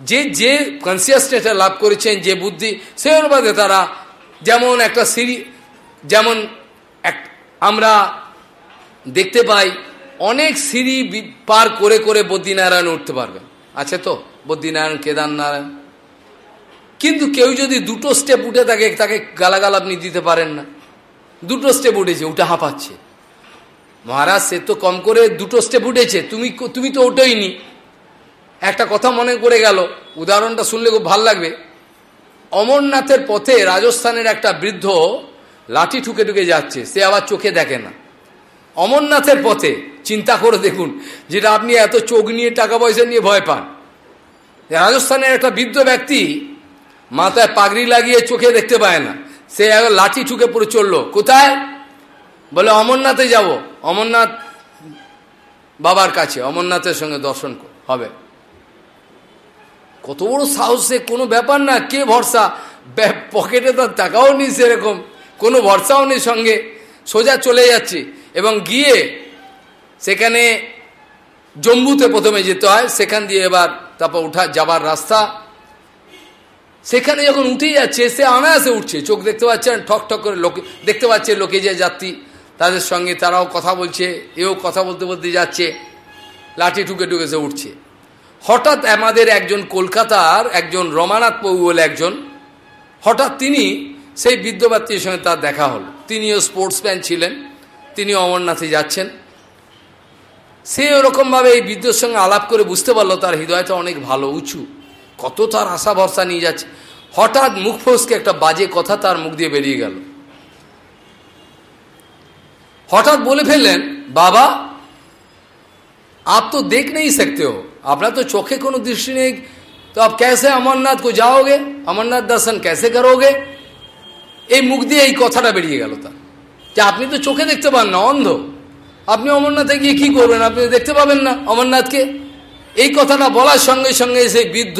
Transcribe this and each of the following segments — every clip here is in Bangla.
যে যে কনসিয়াসনেসটা লাভ করেছেন, যে বুদ্ধি সেই অনুপাতে তারা যেমন একটা সিঁড়ি, যেমন এক, আমরা দেখতে পাই, অনেক সিঁড়ি পার করে করে বদ্রীনারায়ণ উঠতে পারবেন আছে তো? বদ্রীনারায়ণ, কেদারনারায়ণ। কিন্তু কেউ যদি দুটো স্টেপ উঠে থাকে তাকে গালাগাল আপনি দিতে পারেন না। দুটো স্টেপ উঠেছে, উঠে হাঁপাচ্ছে। মহারাজ, সে তো কম করে দুটো স্টেপ উঠেছে। তুমি তুমি তো ওঠোইনি। একটা কথা মনে করে গেল। উদাহরণটা শুনলে খুব ভালো লাগবে। অমরনাথের পথে রাজস্থানের একটা বৃদ্ধ লাঠি ঠুকে ঠুকে যাচ্ছে, সে আবার চোখে দেখে না। অমরনাথের পথে, চিন্তা করে দেখুন, যেটা আপনি এত চোখ নিয়ে, টাকা পয়সা নিয়ে ভয় পান। রাজস্থানের একটা বৃদ্ধ ব্যক্তি মাথায় পাগড়ি লাগিয়ে চোখে দেখতে পায় না। সে লাঠি ঠুকে পড়ে চলল কোথায়? বলে, অমরনাথে যাব। অমরনাথ বাবার কাছে, অমরনাথের সঙ্গে দর্শন হবে। কত বড় সাহসে, কোনো ব্যাপার না, কে ভরসা? পকেটে তার টাকাও নেই সেরকম, কোনো ভরসাও নেই সঙ্গে। সোজা চলে যাচ্ছে এবং গিয়ে সেখানে জম্বুতে প্রথমে যেতে হয়, সেখান দিয়ে এবার তারপর উঠা যাবার রাস্তা। সেখানে যখন উঠে যাচ্ছে, সে অনায়াসে উঠছে, চোখ দেখতে পাচ্ছেন ঠক ঠক করে লোকে, দেখতে পাচ্ছে লোকে যে যাত্রী, তাদের সঙ্গে তারাও কথা বলছে, এও কথা বলতে বলতে যাচ্ছে, লাঠি ঠুকে ঠুকে সে উঠছে। হঠাৎ আমাদের একজন কলকাতার একজন রমানাথ প্রভু বলে একজন হঠাৎ তিনি সেই বিদ্যবাত্রীর সঙ্গে তার দেখা হল তিনিও স্পোর্টসম্যান ছিলেন তিনি অমরনাথে যাচ্ছেন সে ওরকমভাবে এই বিদ্যুৎ সঙ্গে আলাপ করে বুঝতে পারলো তার হৃদয়টা অনেক ভালো উঁচু কত তার আশা ভরসা নিয়ে যাচ্ছে হঠাৎ মুখ ফসকে একটা বাজে কথা তার মুখ দিয়ে বেরিয়ে গেল হঠাৎ বলে ফেললেন বাবা आप तो देख नहीं सकते हो अपना तो चौखे को दृष्टि नहीं तो आप कैसे अमरनाथ को जाओगे अमरनाथ दर्शन कैसे करोगे এই মুখ দিয়ে এই কথাটা বেরিয়ে গেল তার যে আপনি তো চোখে দেখতে পান না অন্ধ আপনি অমরনাথে গিয়ে কি করবেন আপনি দেখতে পাবেন না অমরনাথকে এই কথাটা বলার সঙ্গে সঙ্গে সেই বৃদ্ধ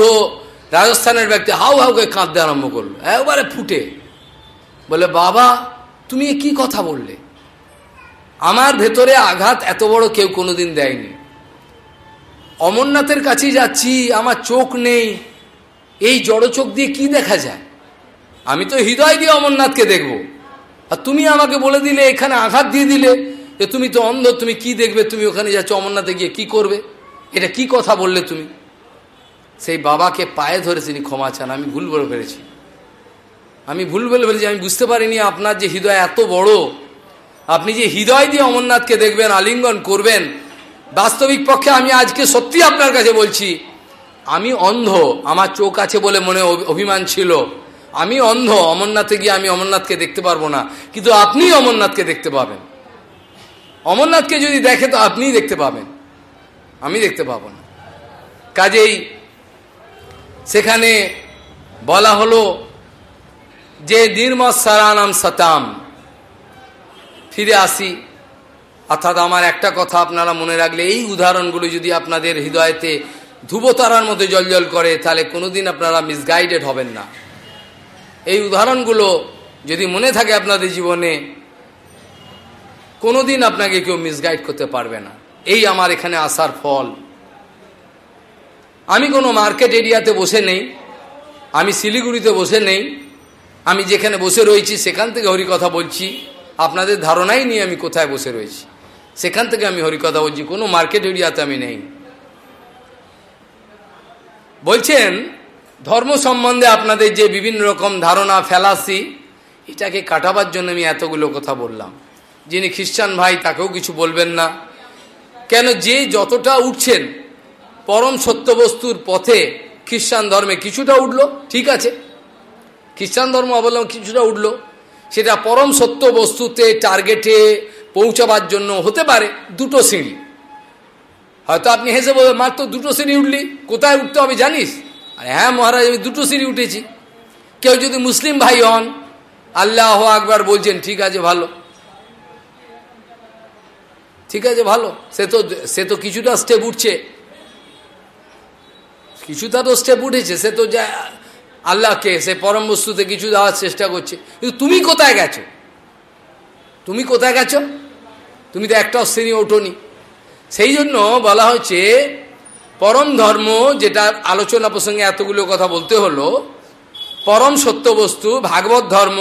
রাজস্থানের ব্যক্তি হাউ হাউ করে কাঁদতে আরম্ভ করলো একবারে ফুটে বলে বাবা তুমি কি কথা বললে আমার ভেতরে আঘাত এত বড় কেউ কোনোদিন দেয়নি অমরনাথের কাছে যাচ্ছি, আমার চোখ নেই। এই জড় চোখ দিয়ে কি দেখা যায়? আমি তো হৃদয় দিয়ে অমরনাথকে দেখব। আর তুমি আমাকে বলে দিলে, এখানে আঘাত দিয়ে দিলে যে তুমি তো অন্ধ, তুমি কি দেখবে? তুমি ওখানে যাচ্ছ, অমরনাথে গিয়ে কি করবে? এটা কি কথা বললে তুমি? সেই বাবাকে পায়ে ধরে তিনি ক্ষমা চান। আমি ভুল বলে ফেলেছি। আমি ভুল বলে ফেলেছি, আমি বুঝতে পারিনি আপনার যে হৃদয় এত বড়। আপনি যে হৃদয় দিয়ে অমরনাথকে দেখবেন, আলিঙ্গন করবেন বাস্তবিক পক্ষে আমি আজকে সত্যি আপনার কাছে বলছি, আমি অন্ধ, আমার চোখ আছে বলে মনে অভিমান ছিল। আমি অন্ধ, অমরনাথে গিয়ে আমি অমরনাথকে দেখতে পারব না। কিন্তু আপনি অমরনাথকে দেখতে পাবেন। অমরনাথকে যদি দেখে, তো আপনিই দেখতে পাবেন। আমি দেখতে পাবো না। কাজেই সেখানে বলা হলো যে নির্মৎ সারানাম সতাম, ফিরে আসি। অর্থাৎ আমার একটা কথা আপনারা মনে রাখলে, এই উদাহরণগুলো যদি আপনাদের হৃদয়তে ধ্রুবতারার মধ্যে জল করে, তাহলে কোনোদিন আপনারা মিসগাইডেড হবেন না। এই উদাহরণগুলো যদি মনে থাকে আপনাদের জীবনে, কোনোদিন আপনাকে কেউ মিসগাইড করতে পারবে না। এই আমার এখানে আসার ফল। আমি কোনো মার্কেট এরিয়াতে বসে নেই, আমি শিলিগুড়িতে বসে নেই, আমি যেখানে বসে রয়েছি সেখান থেকে হরিকথা বলছি, আপনাদের ধারণাই নিয়ে আমি কোথায় বসে রয়েছি। সেখান থেকে আমি হরিকথা বলছি, কোনো মার্কেট এরিয়াতে আমি নেই। বলছেন, ধর্ম সম্বন্ধে আপনাদের যে বিভিন্ন রকম ধারণা ফেলাসি এটাকে কাটাবার জন্য আমি এতগুলো কথা বললাম। যিনি খ্রিস্টান ভাই, তাকেও কিছু বলবেন না। কেন যে যতটা উঠছেন, পরম সত্যবস্তুর পথে খ্রিস্টান ধর্মে কিছুটা উঠল, ঠিক আছে। খ্রিস্টান ধর্ম অবলম্বন কিছুটা উঠল, সেটা পরম সত্য বস্তুতে টার্গেটে পৌঁছাবার জন্য হতে পারে দুটো সিঁড়ি। হয়তো আপনি হেসে বলবেন মাত্র দুটো সিঁড়ি উঠলি, কোথায় উঠতে হবে জানিস? আরে হ্যাঁ মহারাজ, আমি দুটো সিঁড়ি উঠেছি। কেউ যদি মুসলিম ভাই হন, আল্লাহ আকবার বলছেন, ঠিক আছে, ভালো। ঠিক আছে, ভালো। সে তো সে তো কিছুটা স্টেপ উঠছে। কিছুটা তো স্টেপ উঠেছে। সে তো যা, আল্লাহকে, সে পরম বস্তুতে কিছু দেওয়ার চেষ্টা করছে। কিন্তু তুমি কোথায় গেছো? তুমি কোথায় গেছো? তুমি তো একটাও শ্রেণি ওঠোনি। সেই জন্য বলা হচ্ছে পরম ধর্ম যেটা আলোচনা প্রসঙ্গে এতগুলো কথা বলতে হলো, পরম সত্য বস্তু, ভাগবত ধর্ম,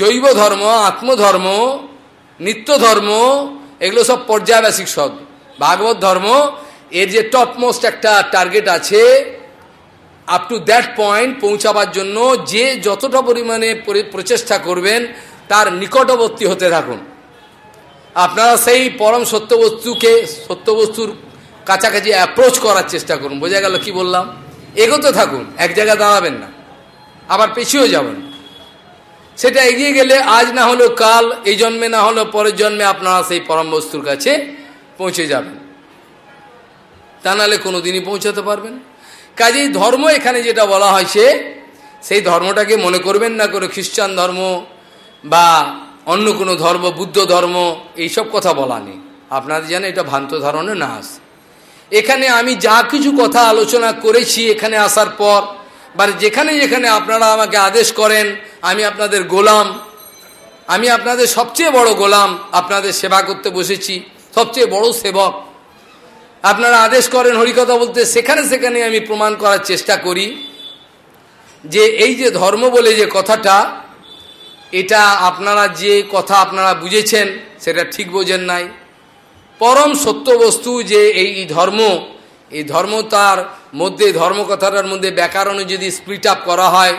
জৈব ধর্ম, আত্মধর্ম, নিত্য ধর্ম, এগুলো সব পর্যায়বাসিক শব্দ ভাগবত ধর্ম, এর যে টপমোস্ট একটা টার্গেট আছে আপ টু দ্যাট পয়েন্ট পৌঁছাবার জন্য যে যতটা পরিমাণে প্রচেষ্টা করবেন, তার নিকটবর্তী হতে থাকুন। আপনারা সেই পরম সত্যবস্তুকে, সত্যবস্তুর কাছাকাছি অ্যাপ্রোচ করার চেষ্টা করুন। বোঝা গেল কি বললাম? এগোতে থাকুন, এক জায়গায় দাঁড়াবেন না। আবার পিছিয়েও যাবেন। সেটা এগিয়ে গেলে আজ না হলো কাল, এই জন্মে না হলো পরের জন্মে আপনারা সেই পরম বস্তুর কাছে পৌঁছে যাবেন। তা নাহলে কোনো দিনই পৌঁছাতে পারবেন কাজেই ধর্ম এখানে যেটা বলা হয়েছে সেই ধর্মটাকে মনে করবেন না করে খ্রিস্টান ধর্ম বা অন্য কোনো ধর্ম, বুদ্ধ ধর্ম, এইসব কথা বলা নেই। আপনাদের যেন এটা ভ্রান্ত ধারণে না আসে। এখানে আমি যা কিছু কথা আলোচনা করেছি এখানে আসার পর বা যেখানে যেখানে আপনারা আমাকে আদেশ করেন, আমি আপনাদের গোলাম, আমি আপনাদের সবচেয়ে বড় গোলাম, আপনাদের সেবা করতে বসেছি, সবচেয়ে বড় সেবক। আপনারা আদেশ করেন, হরিকথা বলতে, সেখানে সেখানে আমি প্রমাণ করার চেষ্টা করি যে এই যে ধর্ম বলে যে কথাটা এটা আপনারা যে কথা আপনারা বুঝেছেন, সেটা ঠিক বোঝেন নাই। পরম সত্য বস্তু যে এই ধর্ম এই ধর্ম তার মধ্যে ধর্ম কথাটার মধ্যে ব্যাকরণে যদি স্প্লিট আপ করা হয়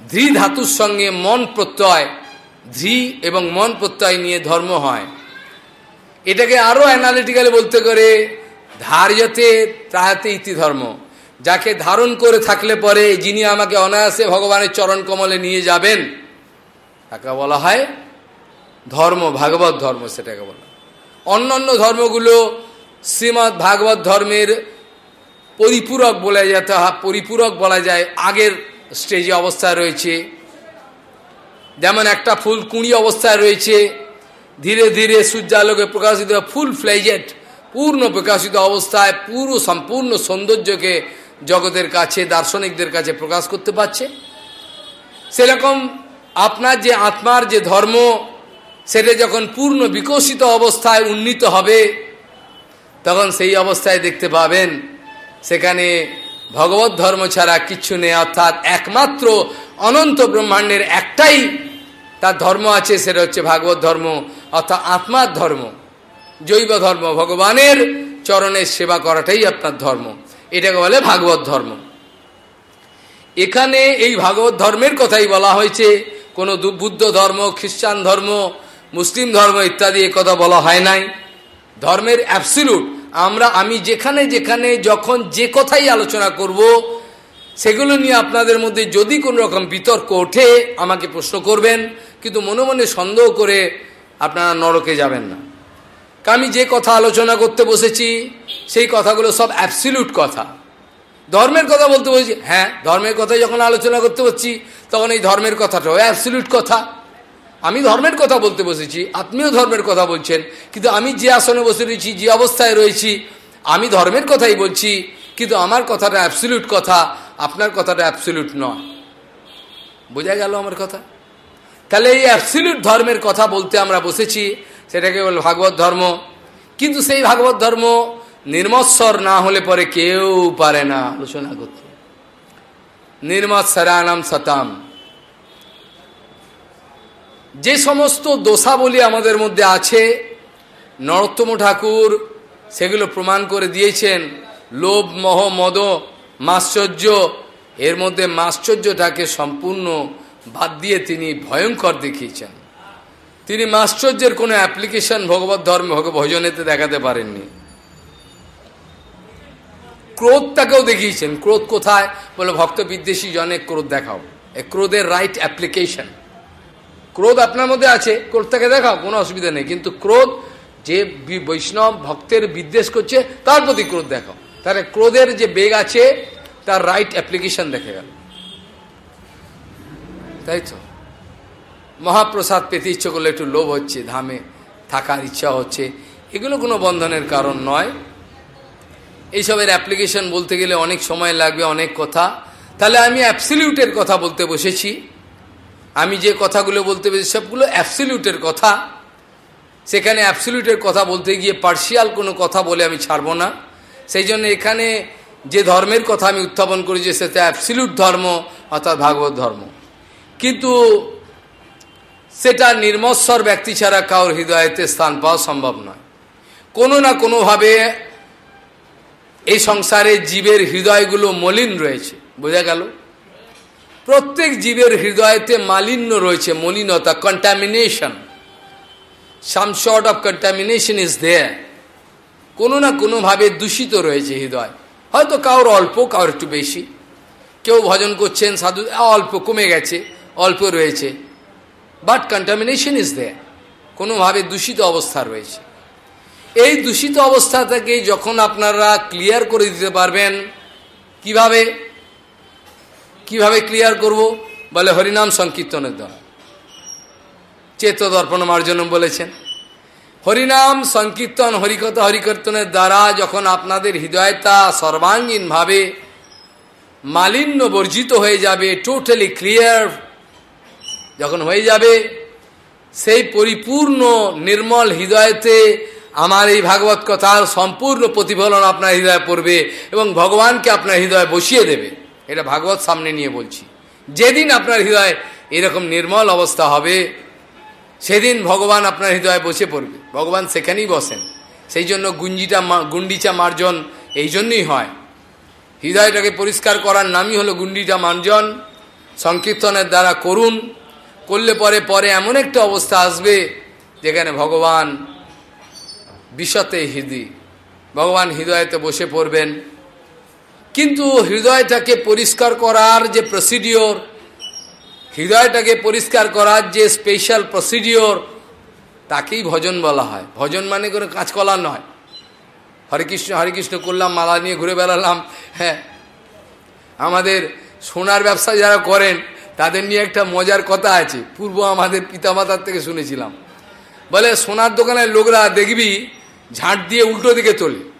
ধৃ ধাতুর সঙ্গে মন প্রত্যয়, ধৃ এবং মন প্রত্যয় নিয়ে ধর্ম হয়। এটাকে আরও অ্যানালিটিক্যালি বলতে করে, ধার্যতে ত্রাহাতে ইতি ধর্ম। যাকে ধারণ করে থাকলে পরে যিনি আমাকে অনায়াসে ভগবানের চরণ কমলে নিয়ে যাবেন তাকে বলা হয় ধর্ম, ভাগবত ধর্ম সেটাকে বলা অন্যান্য ধর্মগুলো শ্রীমৎ ভাগবত ধর্মের পরিপূরক বলা যেতে পরিপূরক বলা যায়, আগের স্টেজে অবস্থায় রয়েছে। যেমন একটা ফুল কুঁড়ি অবস্থায় রয়েছে, ধীরে ধীরে সূর্যালোকে প্রকাশিত ফুল ফ্লেজেট পূর্ণ প্রকাশিত অবস্থায়, পুরো সম্পূর্ণ সৌন্দর্যকে জগতের কাছে, দার্শনিকদের কাছে প্রকাশ করতে পারছে। সেরকম আপনার যে আত্মার যে ধর্ম, সেটা যখন পূর্ণ বিকশিত অবস্থায় উন্নীত হবে, তখন সেই অবস্থায় দেখতে পাবেন, সেখানে ভগবত ধর্ম ছাড়া কিচ্ছু নেই, অর্থাৎ একমাত্র অনন্ত ব্রহ্মাণ্ডের একটাই তার ধর্ম আছে, সেটা হচ্ছে ভাগবত ধর্ম, অর্থাৎ আত্মার ধর্ম। জৈব ধর্ম, ভগবানের চরণের সেবা করাটাই আপনার ধর্ম। এটাকে বলে ভাগবত ধর্ম। এখানে এই ভাগবত ধর্মের কথাই বলা হয়েছে কোনো বুদ্ধ ধর্ম, খ্রিস্টান ধর্ম, মুসলিম ধর্ম ইত্যাদি কথা বলা হয় নাই। ধর্মের অ্যাবসিলুট আমরা, আমি যেখানে যেখানে, যখন যে কথাই আলোচনা করব, সেগুলো নিয়ে আপনাদের মধ্যে যদি কোনো রকম বিতর্ক ওঠে, আমাকে প্রশ্ন করবেন, কিন্তু মনে মনে সন্দেহ করে আপনারা নরকে যাবেন না। আমি যে কথা আলোচনা করতে বসেছি, সেই কথাগুলো সব অ্যাবসিলুট কথা। ধর্মের কথা বলতে বলছি। হ্যাঁ ধর্মের কথা যখন আলোচনা করতে বসছি, তখন এই ধর্মের কথাটাও অ্যাবসিলুট কথা। আমি ধর্মের কথা বলতে বসেছি আত্মীয় ধর্মের কথা বলছেন, কিন্তু আমি যে আসনে বসে রয়েছি, যে অবস্থায় রয়েছি, আমি ধর্মের কথাই বলছি, কিন্তু আমার কথাটা অ্যাবসিলিউট কথা, আপনার কথাটা অ্যাবসিলিউট নয়। বোঝা গেল আমার কথা? তাহলে এই অ্যাবসিলিউট ধর্মের কথা বলতে আমরা বসেছি, সেটাকে বল ভাগবত ধর্ম। কিন্তু সেই ভাগবত ধর্ম নির্মৎসর না হলে পরে কেউ পারে না, আলোচনা করতে। নির্মৎসরানাম সতাম। যে সমস্ত দোষাবলী আমাদের মধ্যে আছে, নরোত্তম ঠাকুর সেগুলো প্রমাণ করে দিয়েছেন। লোভ, মহ, মদ, মাশ্চর্য, এর মধ্যে মাশ্চর্যটাকে সম্পূর্ণ বাদ দিয়ে তিনি ভয়ঙ্কর দেখিয়েছেন। তিনি মাশ্চর্যের কোনো অ্যাপ্লিকেশন ভগবত ধর্ম ভজনেতে দেখাতে পারেননি। ক্রোধটাকেও দেখিয়েছেন। ক্রোধ কোথায়? বলে ভক্ত বিদ্বেষী জনে ক্রোধ দেখাও। এ ক্রোধের রাইট অ্যাপ্লিকেশন ক্রোধ আপনার মধ্যে আছে, ক্রোধটাকে দেখাও, কোনো অসুবিধা নেই। কিন্তু ক্রোধ যে বৈষ্ণব ভক্তের বিদ্বেষ করছে, তার প্রতি ক্রোধ দেখাও। তাহলে ক্রোধের যে বেগ আছে, তার রাইট অ্যাপ্লিকেশন দেখে গেল। তাই তো? মহাপ্রসাদ পেতে ইচ্ছে করলে একটু লোভ হচ্ছে, ধামে থাকার ইচ্ছা হচ্ছে। এগুলো কোনো বন্ধনের কারণ নয়। এইসবের অ্যাপ্লিকেশন বলতে গেলে অনেক সময় লাগবে, অনেক কথা। তাহলে আমি অ্যাবসিলিউটের কথা বলতে বসেছি। আমি যে কথাগুলো বলতে পেরেছি সবগুলো অ্যাবসিলিউটের কথা। সেখানে অ্যাবসিলিউটের কথা বলতে গিয়ে পার্সিয়াল কোনো কথা বলে আমি ছাড়ব না। সেই জন্য এখানে যে ধর্মের কথা আমি উত্থাপন করেছি, সেটা অ্যাবসিলিউট ধর্ম অর্থাৎ ভাগবত ধর্ম। কিন্তু সেটা নির্মৎসর ব্যক্তি ছাড়া কাউর হৃদয়তে স্থান পাওয়া সম্ভব নয়। কোনো না কোনোভাবে এই সংসারে জীবের হৃদয়গুলো মলিন রয়েছে। বোঝা গেল? প্রত্যেক জীবের হৃদয়তে মালিন্য রয়েছে, মলিনতা contamination some sort of contamination is there কোনো না কোনোভাবে দূষিত রয়েছে হৃদয়। হয়তো কারোর অল্প, কারোর একটু বেশি। কেউ ভজন করছেন, সাধু, অল্প কমে গেছে, অল্প রয়েছে। বাট কন্টামিনেশন ইজ দেয়ার কোনোভাবে দূষিত অবস্থা রয়েছে। এই দূষিত অবস্থা থেকে যখন আপনারা ক্লিয়ার করে দিতে পারবেন, কীভাবে? কীভাবে ক্লিয়ার করব? বলে হরিনাম সংকীর্তনের দ্বারা। চেত দর্পণ মার্জনম বলেছেন। হরিনাম সংকীর্তন হরিকথা হরিকীর্তনের দ্বারা যখন আপনাদের হৃদয়তা সর্বাঙ্গীনভাবে মালিন্য বর্জিত হয়ে যাবে টোটালি ক্লিয়ার যখন হয়ে যাবে, সেই পরিপূর্ণ নির্মল হৃদয়তে আমার এই ভাগবত কথার সম্পূর্ণ প্রতিফলন আপনার হৃদয়ে পড়বে এবং ভগবানকে আপনার হৃদয়ে বসিয়ে দেবে। এটা ভাগবত সামনে নিয়ে বলছি। যেদিন আপনার হৃদয় এরকম নির্মল অবস্থা হবে, সেদিন ভগবান আপনার হৃদয়ে বসে পড়বে। ভগবান সেখানেই বসেন। সেই জন্য গুঞ্জিটা গুন্ডিচা মার্জন এই জন্যই হয়। হৃদয়টাকে পরিষ্কার করার নামই হলো গুন্ডিটা মার্জন। সংকীর্তনের দ্বারা করুন। করলে পরে পরে এমন একটা অবস্থা আসবে যেখানে ভগবান বিষতে হৃদয় ভগবান হৃদয়তে বসে পড়বেন। কিন্তু হৃদয়টাকে পরিষ্কার করার যে প্রসিডিওর হৃদয়টাকে পরিষ্কার করার যে স্পেশাল প্রসিডিওর তাকেই ভজন বলা হয়। ভজন মানে কোনো কাঁচকলা নয়। হরে কৃষ্ণ হরে কৃষ্ণ করলাম, মালা নিয়ে ঘুরে বেড়ালাম হ্যাঁ। আমাদের সোনার ব্যবসা যারা করেন, তাদের নিয়ে একটা মজার কথা আছে। পূর্ব আমাদের পিতামাতার থেকে শুনেছিলাম। বলে, সোনার দোকানের লোকরা দেখবি ঝাঁট দিয়ে উল্টো দিকে তোলে।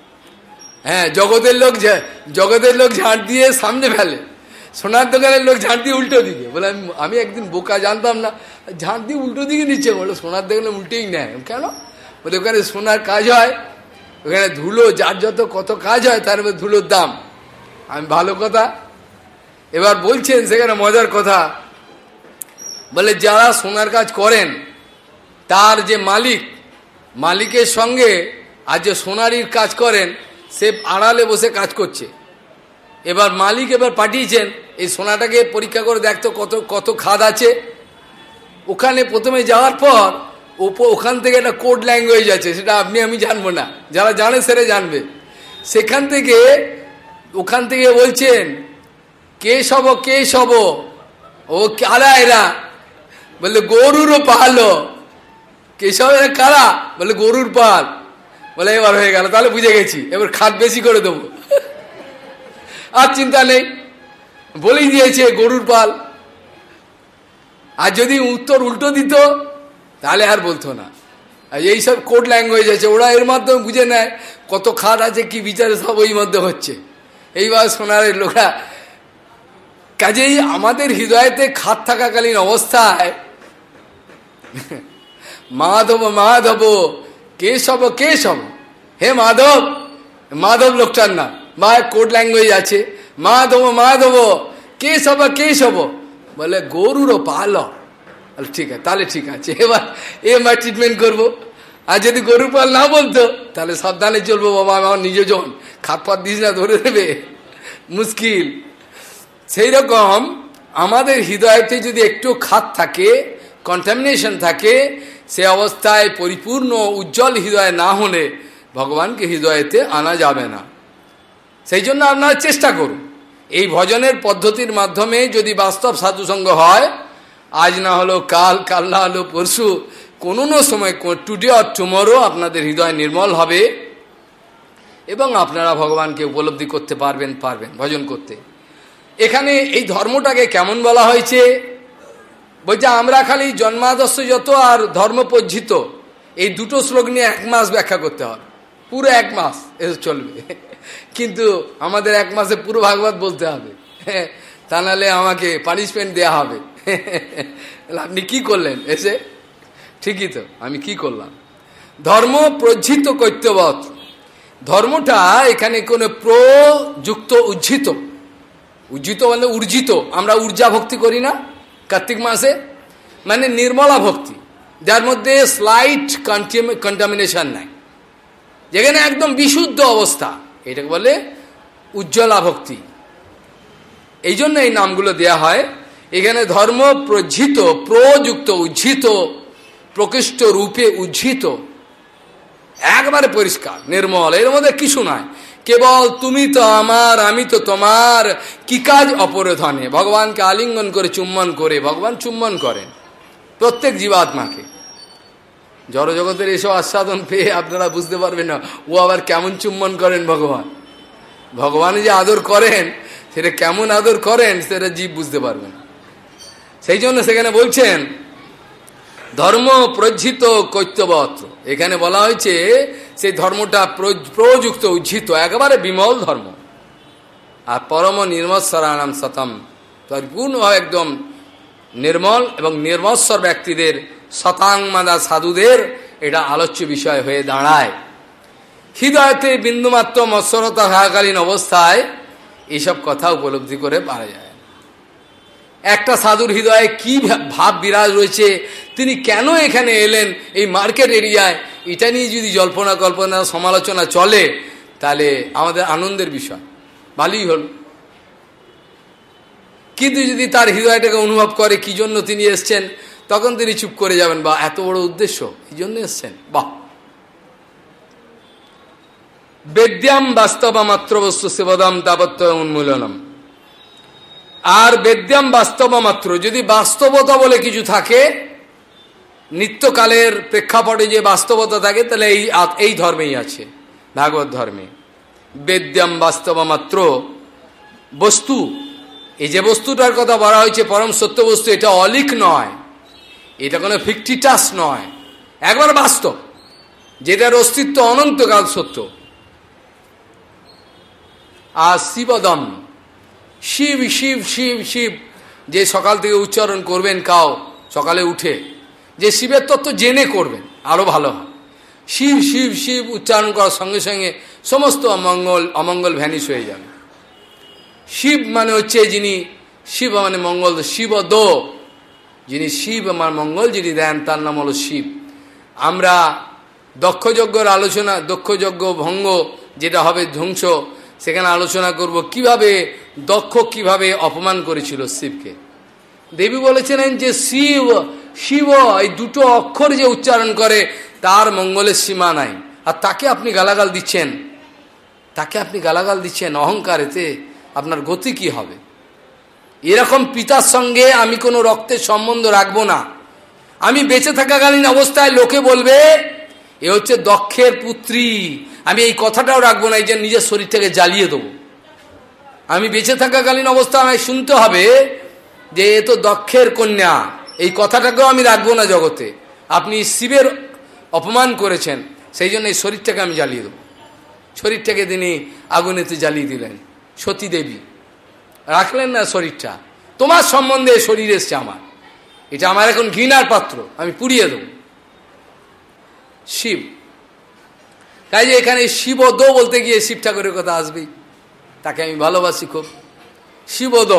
হ্যাঁ জগতের লোক জগতের লোক ঝাঁট দিয়ে সামনে ফেলে। সোনার দোকানের লোক ঝাঁট দিয়ে উল্টো দিকে। বলে, আমি আমি একদিন বোকা জানতাম না। ঝাঁট দিয়ে উল্টো দিকে নিচ্ছে বলে, সোনার দোকানে উল্টেই নেয়। কেন? বলে, ওখানে সোনার কাজ হয়। ওখানে ধুলো, যার যত কত কাজ হয়, তার মধ্যে ধুলোর দাম। আমি ভালো কথা? এবার বলছেন সেখানে মজার কথা। বলে, যারা সোনার কাজ করেন, তার যে মালিক, মালিকের সঙ্গে আর যে সোনারির কাজ করেন, সে আড়ালে বসে কাজ করছে। এবার মালিক এবার পাঠিয়েছেন, এই সোনাটাকে পরীক্ষা করে দেখতো কত কত খাদ আছে। ওখানে প্রথমে যাওয়ার পর ওখান থেকে একটা কোড ল্যাঙ্গুয়েজ আছে, সেটা আপনি, আমি জানব না। যারা জানে সেটা জানবে। সেখান থেকে, ওখান থেকে বলছেন, কে সব কে সব? ও কারা এরা। বললে, গরুরও পালো কেশব এরা, কারা? বলে গরুর পাল। বলে, এবার হয়ে গেল, তাহলে বুঝে গেছি, এবার খাদ বেশি করে দেবো। আর চিন্তা নেই, বলেই দিয়েছে গরুর পাল। আর যদি উত্তর উল্টো দিত, তাহলে আর বলতো না। এইসব কোড ল্যাঙ্গুয়েজ আছে, ওরা এর মাধ্যমে বুঝে নেয় কত খাদ আছে, কি বিচারে সব ওই মধ্যে হচ্ছে। এইবার সোনারের লোকরা, কাজেই আমাদের হৃদয়তে খাত থাকাকালীন অবস্থায়, মাধব মাধব কেশব কেশব। হে মাধব মাধব লোকটার নাম। মা কোড ল্যাঙ্গুয়েজ আছে। মাধব মাধব, কেশব কেশব। বলে গরুরও পাল ঠিক আছে, তাহলে ঠিক আছে। এবার এবার ট্রিটমেন্ট করব। আর যদি গরুর পাল না বলতো, তাহলে সাবধানে চলবো, বাবা, আমার নিজজন। খাত পাত দিস না, ধরে দেবে মুশকিল। সেই রকম আমাদের হৃদয়তে যদি একটু খাত থাকে কন্টামিনেশন থাকে সে অবস্থায় পরিপূর্ণ উজ্জ্বল হৃদয় না হলে ভগবানকে হৃদয়েতে আনা যাবে না। সেই জন্য আপনারা চেষ্টা করুন। এই ভজনের পদ্ধতির মাধ্যমে যদি বাস্তব সাধুসঙ্গ হয়, আজ না হলো কাল কাল না হলো পরশু, কোনো না সময় টুডে অর টুমোরও আপনাদের হৃদয় নির্মল হবে এবং আপনারা ভগবানকে উপলব্ধি করতে পারবেন পারবেন, ভজন করতে। এখানে এই ধর্মটাকে কেমন বলা হয়েছে? বলছে, আমরা খালি জন্মাদর্শ যত আর ধর্মপজ্জিত এই দুটো শ্লোক নিয়ে এক মাস ব্যাখ্যা করতে হবে। পুরো এক মাস এসে চলবে। কিন্তু আমাদের এক মাসে পুরো ভাগবত বলতে হবে। তা নাহলে আমাকে পানিশমেন্ট দেয়া হবে। আপনি কি করলেন? এসে? ঠিকই তো, আমি কি করলাম? ধর্ম প্রজ্জিত কর্তব্য ধর্মটা এখানে কোনো প্রযুক্ত উজ্জিত। উজ্জিত মানে উর্জিত। আমরা ঊর্জা ভক্তি করি না। কার্তিক মাসে মানে নির্মলা ভক্তি, যার মধ্যে স্লাইট কন্টামিনেশন নাই। যেখানে একদম বিশুদ্ধ অবস্থা, এটাকে বলে উজ্জ্বলা ভক্তি। এই জন্য এই নামগুলো দেয়া হয়। এখানে ধর্ম প্রজ্জিত, প্রযুক্ত, উজ্জিত, প্রকৃষ্ট রূপে উজ্জিত। একবারে পরিষ্কার, নির্মল, এর মধ্যে কিছু নয় কেবল তুমি তো আমার, আমি তো তোমার। কি কাজ অপরধনে? ভগবানকে আলিঙ্গন করে, চুম্বন করে, ভগবান চুম্বন করেন। প্রত্যেক জীবাত্মাকে। জড়জগতের এসব আস্বাদন পেয়ে আপনারা বুঝতে পারবেন না, ও আবার কেমন চুম্বন করেন ভগবান। ভগবান যে আদর করেন, সেটা কেমন আদর করেন, সেটা জীব বুঝতে পারবেন সেই জন্য সেখানে বলছেন, ধর্ম প্রজ্জিত কৈত্যবত্র এখানে বলা হয়েছে সেই ধর্মটা প্রযুক্ত উজ্জিত একেবারে বিমল ধর্ম। আর পরম নির্মৎসরানাম সতম। পরিপূর্ণ একদম নির্মল এবং নির্মৎসর ব্যক্তিদের শতাংমাদা সাধুদের এটা আলোচ্য বিষয় হয়ে দাঁড়ায়। হৃদয়তে বিন্দুমাত্র মৎসরতা থাকাকালীন অবস্থায় এইসব কথা উপলব্ধি করে পারা যায়। একটা সাধুর হৃদয়ে কি ভাব বিরাজ রয়েছে? তিনি কেন এখানে এলেন এই মার্কেট এরিয়ায়? এটা নিয়ে যদি জল্পনা কল্পনা সমালোচনা চলে, তাহলে আমাদের আনন্দের বিষয়। ভালোই হল। কিন্তু যদি তার হৃদয়টাকে অনুভব করে কি জন্য তিনি এসছেন, তখন তিনি চুপ করে যাবেন বা এত বড় উদ্দেশ্য, এই জন্য এসছেন। বাহ! বেদ্যাম বাস্তবা মাত্র বস্তু সেবদাম তাপত্য উন্মূলনম। আর বেদ্যাম বাস্তবা মাত্র। যদি বাস্তবতা বলে কিছু থাকে, নিত্যকালের প্রেক্ষাপটে যে বাস্তবতা থাকে, তাহলে এই এই ধর্মেই আছে, ভাগবত ধর্মে। বেদ্যাম বাস্তবা মাত্র। বস্তু, এই যে বস্তুটার কথা বলা হয়েছে, পরম সত্য বস্তু, এটা অলিক নয়। এটা কোনো ফিকটিটাস নয়। একবার বাস্তব, যেটার অস্তিত্ব অনন্তকাল সত্য। আর শিবদম শিব শিব শিব শিব। যে সকাল থেকে উচ্চারণ করবেন কাও, সকালে উঠে। যে শিবের তত্ত্ব জেনে করবেন আরও ভালো হয়। শিব শিব শিব উচ্চারণ করার সঙ্গে সঙ্গে সমস্ত অমঙ্গল অমঙ্গল ভ্যানিশ হয়ে যাবে। শিব মানে হচ্ছে যিনি, শিব মানে মঙ্গল শিব দো যিনি শিব আমার মঙ্গল যিনি দেন, তার নাম হলো শিব। আমরা দক্ষযজ্ঞর আলোচনা, দক্ষযজ্ঞ ভঙ্গ, যেটা হবে ধ্বংস সেখানে আলোচনা করব কীভাবে দক্ষ, কীভাবে অপমান করেছিল শিবকে। দেবী বলেছিলেন যে শিব শিব এই দুটো অক্ষর যে উচ্চারণ করে, তার মঙ্গলের সীমা নাই। আর তাকে আপনি গালাগাল দিচ্ছেন। তাকে আপনি গালাগাল দিচ্ছেন অহংকারেতে, আপনার গতি কি হবে? এরকম পিতার সঙ্গে আমি কোনো রক্তের সম্বন্ধ রাখব না। আমি বেঁচে থাকাকালীন অবস্থায় লোকে বলবে এ হচ্ছে দক্ষের পুত্রী। আমি এই কথাটাও রাখব না, এই যে নিজের শরীরটাকে জ্বালিয়ে দেবো। আমি বেঁচে থাকাকালীন অবস্থা আমায় শুনতে হবে যে এ তো দক্ষের কন্যা। এই কথাটাকেও আমি রাখব না জগতে। আপনি শিবের অপমান করেছেন, সেই জন্য এই শরীরটাকে আমি জ্বালিয়ে দেবো। শরীরটাকে তিনি আগুনেতে জ্বালিয়ে দিলেন। সতী দেবী, রাখলেন না শরীরটা? তোমার সম্বন্ধে শরীর এসছে আমার। এটা আমার এখন ঘৃণার পাত্র, আমি পুড়িয়ে দেব। শিব। তাই যে এখানে শিবদ বলতে গিয়ে শিব ঠাকুরের কথা আসবেই। তাকে আমি ভালোবাসি খুব। শিবদ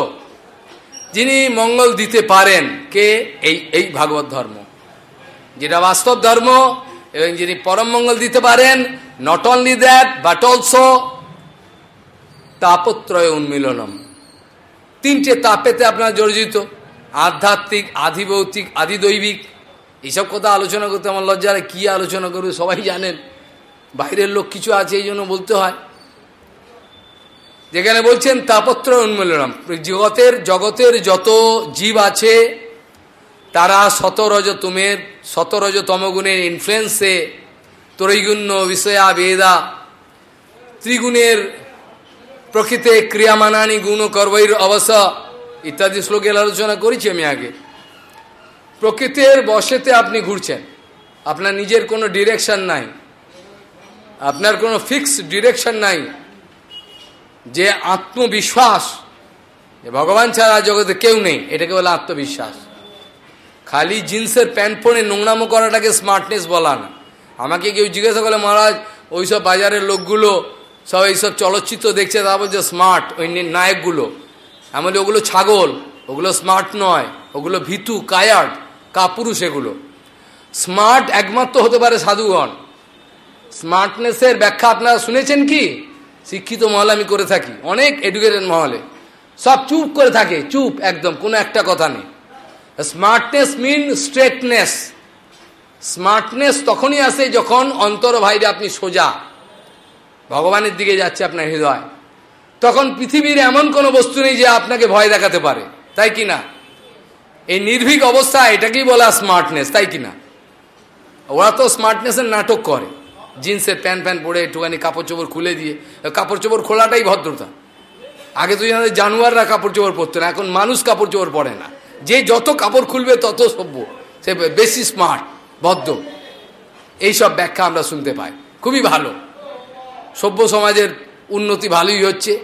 যিনি মঙ্গল দিতে পারেন কে? এই এই ভাগবত ধর্ম। যেটা বাস্তব ধর্ম, এবং যিনি পরম মঙ্গল দিতে পারেন not only that but also তাপত্রয় উন্মিলনম। তিনটে তাপেতে আপনার জর্জিত। আধ্যাত্মিক, আধিভৌতিক, আধিদৈবিক। এইসব কথা আলোচনা করতে আমার লজ্জা কি আলোচনা করবে সবাই জানেন। বাইরের লোক কিছু আছে, এই জন্য বলতে হয়। যেখানে বলছেন, তাপত্র উন্মূলনম। জগতের জগতের যত জীব আছে, তারা শতরজ তুমের, শতরজ তমগুণের ইনফ্লুয়েন্সে ত্রৈগুণ্য বিষয়া বেদা, ত্রিগুণের প্রকৃতে ক্রিয়ামানানি গুণ কর্বৈর অবস, ইত্যাদি শ্লোকের আলোচনা করেছি আমি আগে। প্রকৃতির বসেতে আপনি ঘুরছেন। আপনার নিজের কোনো ডিরেকশন নাই। আপনার কোনো ফিক্স ডিরেকশন নাই। যে আত্মবিশ্বাস, যে ভগবান ছাড়া জগতে কেউ নেই, এটাকে বলে আত্মবিশ্বাস। খালি জিন্সের প্যান্ট পরে নোংরামো করাটাকে স্মার্টনেস বলা না। আমাকে কেউ জিজ্ঞাসা করলে, মহারাজ, ওইসব বাজারের লোকগুলো সব এইসব চলচ্চিত্র দেখছে তা বলছে স্মার্ট ওই নায়কগুলো। এমন ওগুলো ছাগল, ওগুলো স্মার্ট নয়, ওগুলো ভিতু, কায়ার্ড। কাপুরুষ এগুলো। স্মার্ট একমাত্র হতে পারে সাধুগণ। স্মার্টনেসের ব্যাখ্যা আপনারা শুনেছেন কি? শিক্ষিত মহলে আমি করে থাকি। অনেক এডুকেটেড মহলে। সব চুপ করে থাকে, চুপ, একদম, কোনো একটা কথা নেই। স্মার্টনেস মিন স্ট্রেটনেস স্মার্টনেস তখনই আসে যখন অন্তর ভাইরে আপনি সোজা। ভগবানের দিকে যাচ্ছে আপনার হৃদয়। তখন পৃথিবীর এমন কোনো বস্তু নেই যে আপনাকে ভয় দেখাতে পারে। তাই কি না? এই নির্ভীক অবস্থা, এটাকেই বলা স্মার্টনেস তাই কি না ওরা তো স্মার্টনেসের নাটক করে। জিন্সের প্যান্ট প্যান্ট পরে একটুখানি কাপড় চোপড় খুলে দিয়ে, কাপড় চোপড় খোলাটাই ভদ্রতা। আগে তো জানাতে জানুয়াররা কাপড় চোপড় পরতো না, এখন মানুষ কাপড় চোপড় পরে না। যে যত কাপড় খুলবে, তত সভ্য। সে বেশি স্মার্ট ভদ্র। এইসব ব্যাখ্যা আমরা শুনতে পাই। খুবই ভালো। সভ্য সমাজের উন্নতি ভালোই হচ্ছে।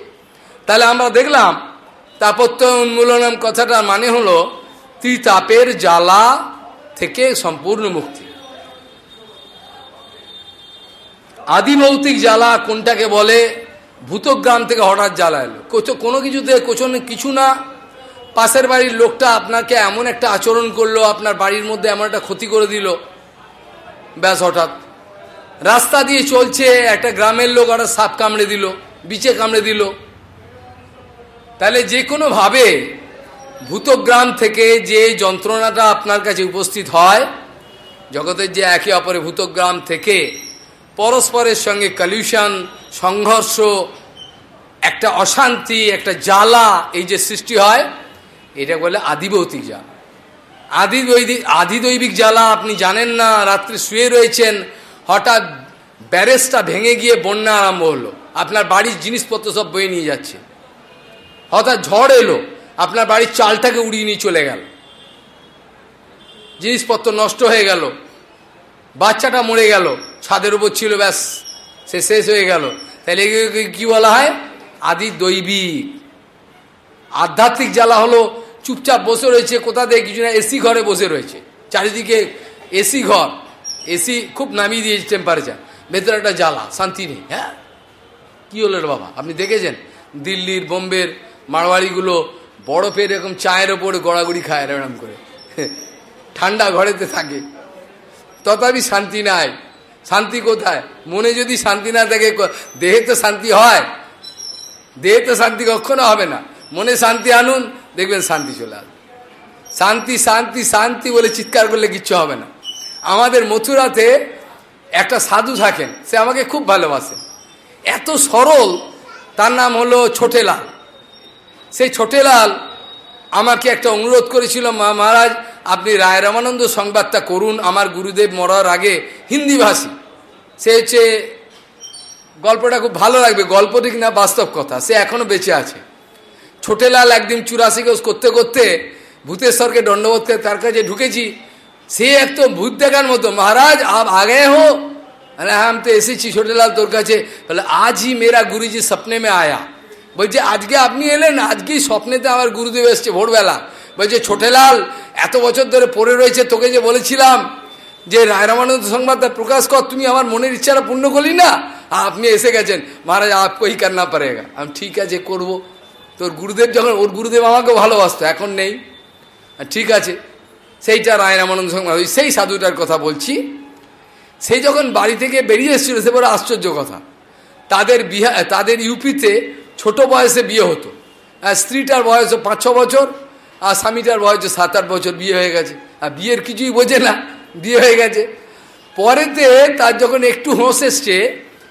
তাহলে আমরা দেখলাম, তাপত্য উন্মূলনম কথাটার মানে হলো ত্রিতাপের জ্বালা থেকে সম্পূর্ণ মুক্তি। আদিভৌতিক জ্বালা কোনটাকে বলে? ভূতগ্রাম থেকে হঠাৎ জ্বালা এলো। কোনো কিছুতে কোচন কিছু না। পাশের বাড়ির লোকটা আপনাকে এমন একটা আচরণ করল, আপনার বাড়ির মধ্যে এমন একটা ক্ষতি করে দিল। ব্যাস হঠাৎ। রাস্তা দিয়ে চলছে একটা গ্রামের লোক একটা সাপ কামড়ে দিল, বিচে কামড়ে দিল। তাহলে যে কোনোভাবে ভূতগ্রাম থেকে যে যন্ত্রণাটা আপনার কাছে উপস্থিত হয়, জগতের যে একে অপরে ভূতগ্রাম থেকে পরস্পরের সঙ্গে কলিউশন সংঘর্ষ, একটা অশান্তি, একটা জ্বালা, এই যে সৃষ্টি হয়, এটা বলে আদিভৌতিক জ্বালা। আদি দৈবিক আদি দৈবিক জ্বালা আপনি জানেন না, রাত্রে শুয়ে রয়েছেন, হঠাৎ ব্যারেজটা ভেঙে গিয়ে বন্যা আরম্ভ হলো। আপনার বাড়ির জিনিসপত্র সব বয়ে নিয়ে যাচ্ছে। হঠাৎ ঝড় এলো। আপনার বাড়ির চালটাকে উড়িয়ে নিয়ে চলে গেল। জিনিসপত্র নষ্ট হয়ে গেল। বাচ্চাটা মরে গেল। ছাদের উপর ছিল, ব্যাস, সে শেষ হয়ে গেল। তাহলে কি বলা হয়? আদি দৈবিক। আধ্যাত্মিক জ্বালা হলো, চুপচাপ বসে রয়েছে, কোথা থেকে কিছু না, এসি ঘরে বসে রয়েছে। চারিদিকে এসি ঘর। এসি খুব নামিয়ে দিয়েছে টেম্পারেচার ভেতরে একটা জ্বালা, শান্তি নেই হ্যাঁ? কি হলো বাবা? আপনি দেখেছেন? দিল্লির, বোম্বের মারোয়াড়িগুলো বরফের এরকম চায়ের ওপরে গড়াগড়ি খায় এরকম করে। ঠান্ডা ঘরেতে থাকে। তথাপি শান্তি নাই। শান্তি কোথায়? মনে যদি শান্তি না থাকে দেহে তো শান্তি হয়। দেহে তো শান্তি কখনো হবে না। মনে শান্তি আনুন, দেখবেন শান্তি চলে আসবে। শান্তি শান্তি শান্তি বলে চিৎকার করলে কিচ্ছু হবে না। আমাদের মথুরাতে একটা সাধু থাকেন, সে আমাকে খুব ভালোবাসে। এত সরল, তার নাম হলো ছোটেলাল। সেই ছোটেলাল আমাকে একটা অনুরোধ করেছিল, মা মহারাজ, আপনি রায় রামানন্দ সংবাদটা করুন, আমার গুরুদেব মরার আগে হিন্দি ভাষী। সে হচ্ছে, গল্পটা খুব ভালো লাগবে, গল্প ঠিক না, বাস্তব কথা, সে এখনও বেঁচে আছে। ছোটেলাল একদিন চুরাশি গোজ করতে করতে ভূতেশ্বরকে দণ্ডবোধ করে তার কাছে ঢুকেছি। সে এক তো ভূত দেখার মতো, মহারাজ আগে হো? হ্যাঁ আমি তো এসেছি, ছোটেলাল তোর কাছে। বলে আজই মেরা গুরুজি স্বপ্নে মে আয়া। বলছে, আজকে আপনি এলেন, আজকেই স্বপ্নেতে আমার গুরুদেব এসছে ভোরবেলা। বলছে, ছোটেলাল, এত বছর ধরে পড়ে রয়েছে, তোকে যে বলেছিলাম যে রায়রামানন্দ সংবাদটা প্রকাশ কর, তুমি আমার মনের ইচ্ছাটা পূর্ণ করলি না? আপনি এসে গেছেন। মহারাজ আপকই কান্না পারেগা। আমি ঠিক আছে, করব। তোর গুরুদেব যখন, ওর গুরুদেব আমাকে ভালোবাসতো, এখন নেই। ঠিক আছে। সেইটা রায় রায়রামানন্দ সংবাদ সেই সাধুটার কথা বলছি। সেই যখন বাড়ি থেকে বেরিয়ে এসেছিল, সে বড় আশ্চর্য কথা। তাদের বিহার তাদের ইউপিতে ছোট বয়সে বিয়ে হতো। আর স্ত্রীটার বয়স পাঁচ ছ বছর, আর স্বামীটার বয়স সাত আট বছর বিয়ে হয়ে গেছে। আর বিয়ের কিছুই বোঝে না, বিয়ে হয়ে গেছে। পরেতে তার যখন একটু হোঁস এসছে,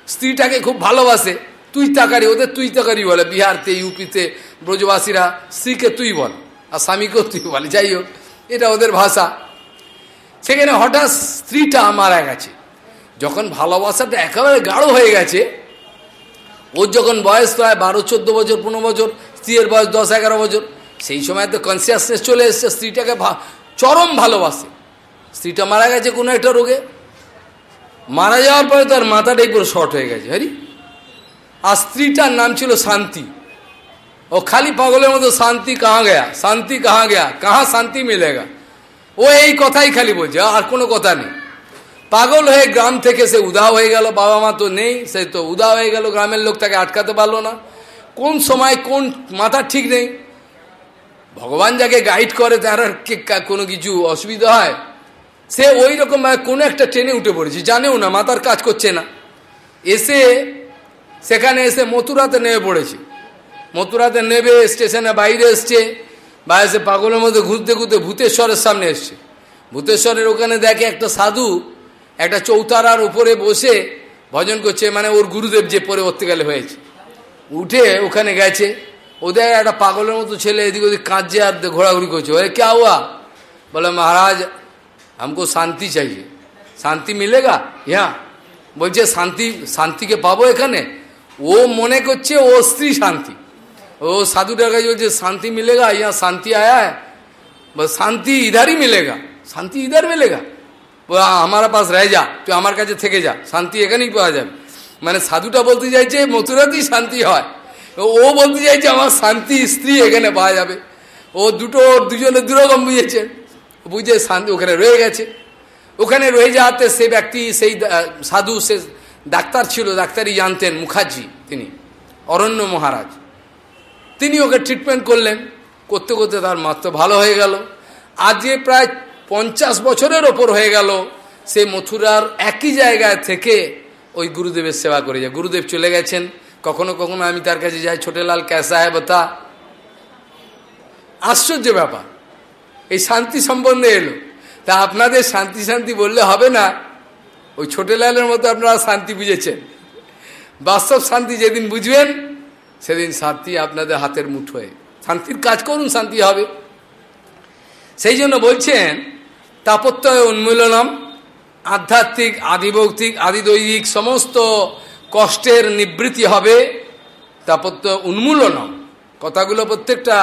স্ত্রীটাকে খুব ভালোবাসে তুই তাকারি ওদের তুই তাকারি বলে, বিহারতে, ইউপিতে, ব্রজবাসীরা, স্ত্রীকে তুই বল, আর স্বামীকেও তুই বলে, যাই হোক, এটা ওদের ভাষা। সেখানে হঠাৎ স্ত্রীটা মারা গেছে। যখন ভালোবাসাটা একেবারে গাঢ় হয়ে গেছে ওর যখন বয়স প্রায় বারো, চোদ্দ বছর, পনেরো বছর, স্ত্রীর বয়স দশ, এগারো বছর, সেই সময় তো কনসিয়াসনেস চলে এসছে, স্ত্রীটাকে চরম ভালোবাসে। স্ত্রীটা মারা গেছে কোনো একটা রোগে। মারা যাওয়ার পরে তার মাথাটাই পুরো শর্ট হয়ে গেছে হ্যারি আর স্ত্রীটার নাম ছিল শান্তি। ও খালি পাগলের মতো, শান্তি কাহা গেয়া? শান্তি কাহা গেয়া? কাহা শান্তি মিলেগা? ও এই কথাই খালি বলছে, আর কোনো কথা নেই। পাগল হয়ে গ্রাম থেকে সে উদাও হয়ে গেল, বাবা মা তো নেই, সে তো উদাও হয়ে গেল, গ্রামের লোক তাকে আটকাতে পারল না। কোন সময় কোন মাথা ঠিক নেই। ভগবান যাকে গাইড করে, তার কোনো কিছু অসুবিধা হয়? সে ওই রকম কোনো একটা ট্রেনে উঠে পড়েছে, জানেও না, মাথার কাজ করছে না। এসে সেখানে এসে মথুরাতে নেমে পড়েছে। মথুরাতে নেবে স্টেশনে বাইরে এসছে বা এসে পাগলের মধ্যে ঘুরতে ঘুরতে ভূতেশ্বরের সামনে এসছে। ভূতেশ্বরের ওখানে দেখে একটা সাধু একটা চৌতারার উপরে বসে ভজন করছে মানে ওর গুরুদেব যে পরবর্তীকালে হয়েছে উঠে ওখানে গেছে ওদের একটা পাগলের মতো ছেলে এদিক ওদিক কাঁদছে আর ঘোরাঘুরি করছে ওরে কে হুয়া বলে মহারাজ हमको শান্তি চাইছে শান্তি মিলেগা ইয়া বলছে শান্তি শান্তিকে পাবো এখানে ও মনে করছে ও স্ত্রী শান্তি ও সাধুটার কাছে বলছে শান্তি মিলেগা ইয়া শান্তি আয়া হ্যাঁ বল শান্তি ইধারই মিলেগা শান্তি ইধার মিলেগা বলে আমার পাশ রে যা, তুই আমার কাছে থেকে যা, শান্তি এখানেই পাওয়া যাবে। মানে সাধুটা বলতে চাইছে, মথুরাতেই শান্তি হয়। ও বলতে চাইছে, আমার শান্তি স্ত্রী এখানে পাওয়া যাবে। ও দুটো, দুজনে দুরকম বুঝেছে। বুঝে শান্তি ওখানে রয়ে গেছে। ওখানে রয়ে যাওয়াতে সে ব্যক্তি, সেই সাধু, সে ডাক্তার ছিল, ডাক্তারই জানতেন মুখার্জি তিনি, অরণ্য মহারাজ। তিনি ওকে ট্রিটমেন্ট করলেন। করতে করতে তার মাত্র ভালো হয়ে গেল। আজকে প্রায় পঞ্চাশ বছরের ওপর হয়ে গেল, সে মথুরার একই জায়গায় থেকে ওই গুরুদেবের সেবা করে যায়। গুরুদেব চলে গেছেন। কখনো কখনো আমি তার কাছে যাই, ছোটেলাল ক্যাসা হ্যাঁ বতা? আশ্চর্য ব্যাপার। এই শান্তি সম্বন্ধে এলো। তা আপনাদের শান্তি শান্তি বললে হবে না। ওই ছোটেলালের মতো আপনারা শান্তি বুঝেছেন। বাস্তব শান্তি যেদিন বুঝবেন, সেদিন শান্তি আপনাদের হাতের মুঠোয়। শান্তির কাজ করুন, শান্তি হবে। সেই জন্য বলছেন তাপত্রয় উন্মূলনম, আধ্যাত্মিক, আদিভৌতিক আদিদৈবিক সমস্ত কষ্টের নিবৃত্তি হবে তাপত্র উন্মূলনম। কথাগুলো প্রত্যেকটা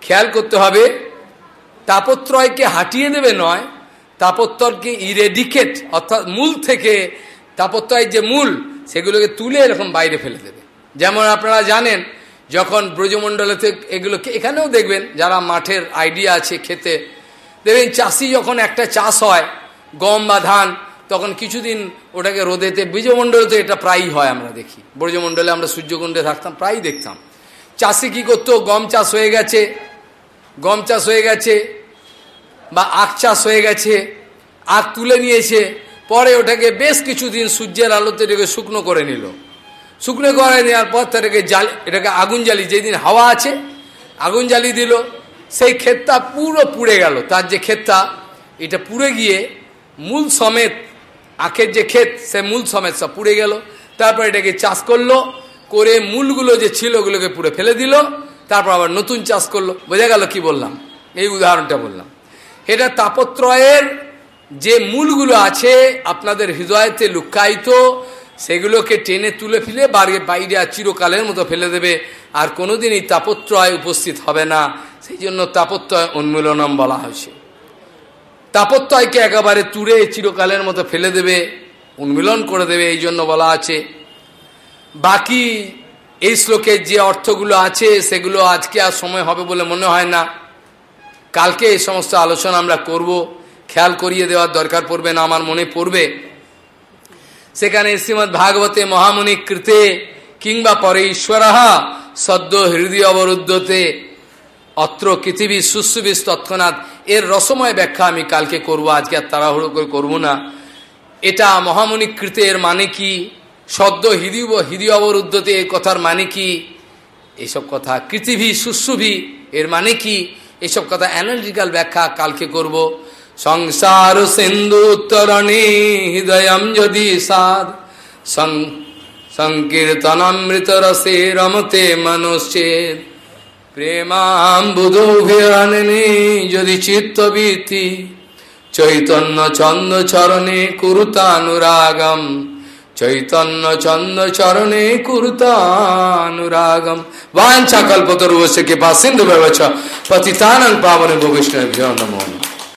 খেয়াল করতে হবে। তাপত্রয়কে হাঁটিয়ে দেবে নয় তাপত্রকে ইরেডিকেট অর্থাৎ মূল থেকে তাপত্রয়ের যে মূল, সেগুলোকে তুলে এরকম বাইরে ফেলে দেবে। যেমন আপনারা জানেন, যখন ব্রজমণ্ডলে এগুলোকে এখানেও দেখবেন, যারা মাঠের আইডিয়া আছে, খেতে দেখবেন চাষি যখন একটা চাষ হয়, গম বা ধান, তখন কিছুদিন ওটাকে রোদেতে বীজমণ্ডলে এটা প্রায়ই হয় আমরা দেখি। ব্রজমণ্ডলে আমরা সূর্যকুণ্ডে থাকতাম, প্রায়ই দেখতাম। চাষি কি করতো, গম চাষ হয়ে গেছে, গম চাষ হয়ে গেছে, বা আখ চাষ হয়ে গেছে, আখ তুলে নিয়েছে, পরে ওটাকে বেশ কিছুদিন সূর্যের আলোতে এটাকে শুকনো করে নিল। শুকনো করে নেওয়ার পর তাদেরকে জাল, এটাকে আগুন জ্বালি যেদিন হাওয়া আছে, আগুন জ্বালিয়ে দিল সেই ক্ষেতটা পুরো পুড়ে গেল। তার যে ক্ষেতটা, এটা পুড়ে গিয়ে মূল সমেত, আখের যে ক্ষেত, সে মূল সমেত সব পুড়ে গেল। তারপর এটাকে চাষ করল, করে মূলগুলো যে ছিল ওগুলোকে পুড়ে ফেলে দিল, তারপর আবার নতুন চাষ করল। বোঝা গেল কি বললাম? এই উদাহরণটা বললাম। এটা তাপত্রয়ের যে মূলগুলো আছে, আপনাদের হৃদয়তে লুকায়িত সেগুলোকে টেনে তুলে ফেলে বাড়ি বাইরে চিরকালের মতো ফেলে দেবে। আর কোনোদিন এই তাপত্রয় উপস্থিত হবে না। সেই জন্য তাপত্রয় উন্মূলনম বলা হয়েছে। তাপত্যয়কে একেবারে তুড়ে চিরকালের মতো ফেলে দেবে, উন্মিলন করে দেবে এই জন্য বলা আছে। বাকি এই শ্লোকের যে অর্থগুলো আছে, সেগুলো আজকে আর সময় হবে বলে মনে হয় না। কালকে এই সমস্ত আলোচনা আমরা করব। খেয়াল করিয়ে দেওয়ার দরকার পড়বে না, আমার মনে পড়বে। সেখানে শ্রীমৎ ভাগবতে মহামণি কৃতে কিংবা পরে ঈশ্বর সদ্য হৃদয় অবরুদ্ধতে অত্র পৃথিবী সুসুবিস তৎক্ষণাৎ এর রসময় ব্যাখ্যা আমি কালকে করব, আজকে আর তাড়াহুড়ো করে করব না। এটা মহামণি কৃতে এর মানে কি? সদ্য হৃদয় হৃদয় অবরুদ্ধতে এই কথার মানে কি? এসব কথা পৃথিবী সুসুভি এর মানে কি? এসব কথা অ্যানালিটিক্যাল ব্যাখ্যা কালকে করব। সংসার সিন্ধু উত্তরণে হৃদয়ম যদি সাদ সংকীর্তনামৃত রসে রমতে মনুষ্যেদ যদি চিত্তবৃত্তি চৈতন্য চন্দ্র চরণে কুরুতানুরাগম চৈতন্য চন্দ্র চরণে কুরুতানুরাগম। বাঞ্ছা কল্পতরু সে কৃপা, সিন্ধু ব্যবচ পতিতানং পাবনে ভূমিষ্ণ নমো।